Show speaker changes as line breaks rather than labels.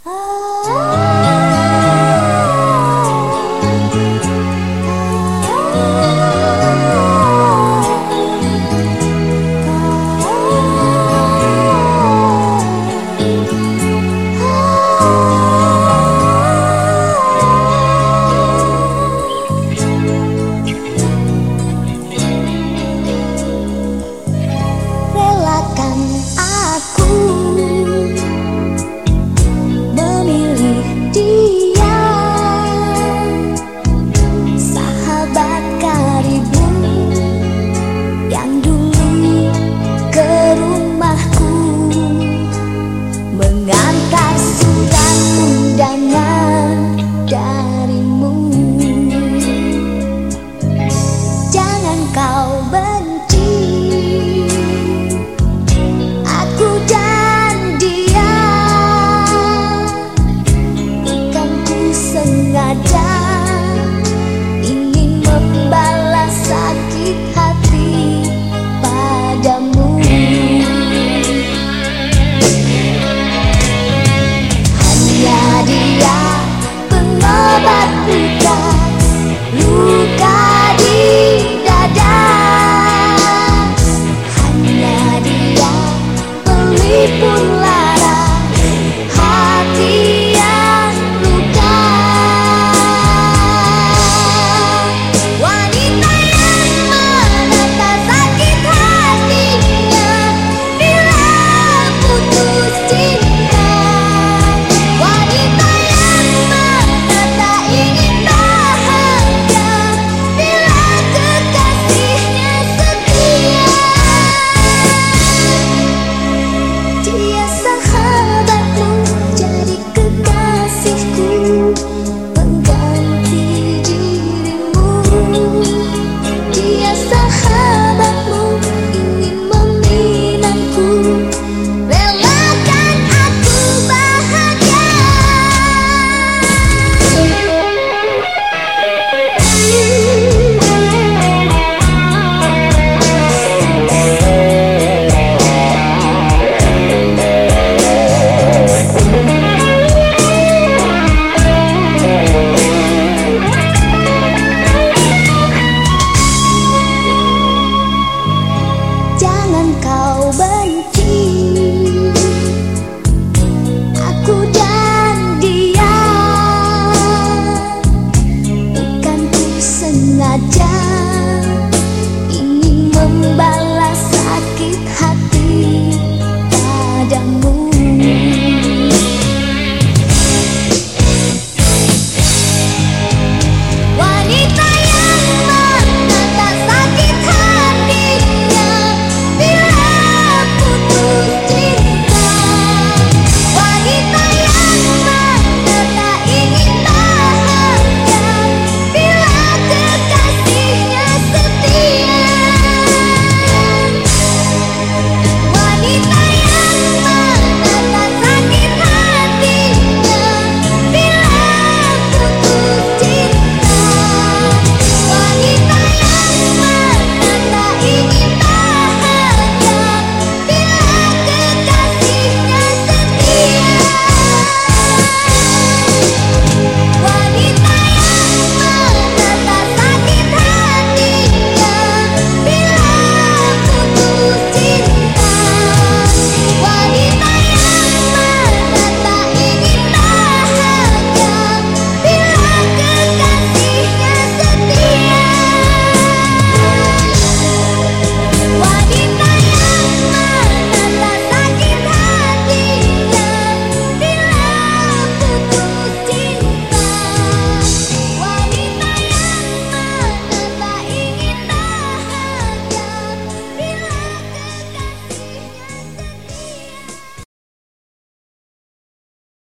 Relakan